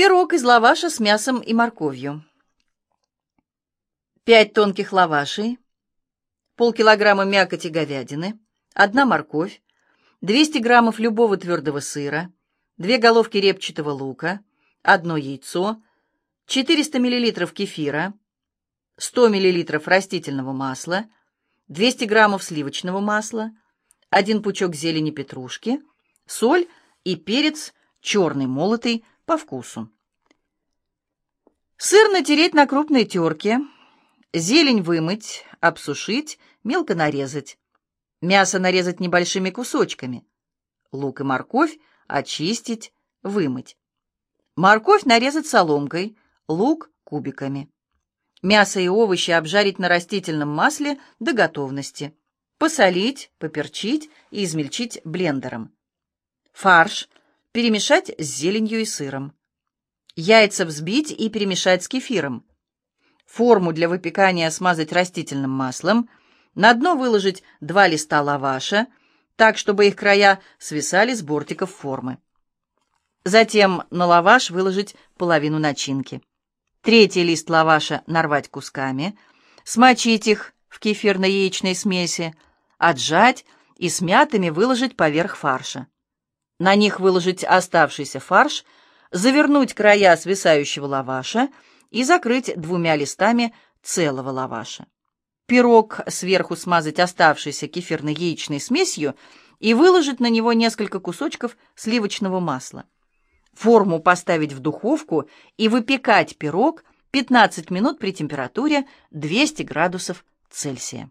Пирог из лаваша с мясом и морковью. 5 тонких лавашей, полкилограмма мякоти говядины, одна морковь, 200 граммов любого твердого сыра, две головки репчатого лука, одно яйцо, 400 миллилитров кефира, 100 миллилитров растительного масла, 200 граммов сливочного масла, один пучок зелени петрушки, соль и перец черный молотый по вкусу. Сыр натереть на крупной терке, зелень вымыть, обсушить, мелко нарезать. Мясо нарезать небольшими кусочками. Лук и морковь очистить, вымыть. Морковь нарезать соломкой, лук кубиками. Мясо и овощи обжарить на растительном масле до готовности. Посолить, поперчить и измельчить блендером. Фарш перемешать с зеленью и сыром. Яйца взбить и перемешать с кефиром. Форму для выпекания смазать растительным маслом. На дно выложить два листа лаваша, так, чтобы их края свисали с бортиков формы. Затем на лаваш выложить половину начинки. Третий лист лаваша нарвать кусками, смочить их в кефирно-яичной смеси, отжать и смятыми выложить поверх фарша. На них выложить оставшийся фарш, завернуть края свисающего лаваша и закрыть двумя листами целого лаваша. Пирог сверху смазать оставшейся кефирно-яичной смесью и выложить на него несколько кусочков сливочного масла. Форму поставить в духовку и выпекать пирог 15 минут при температуре 200 градусов Цельсия.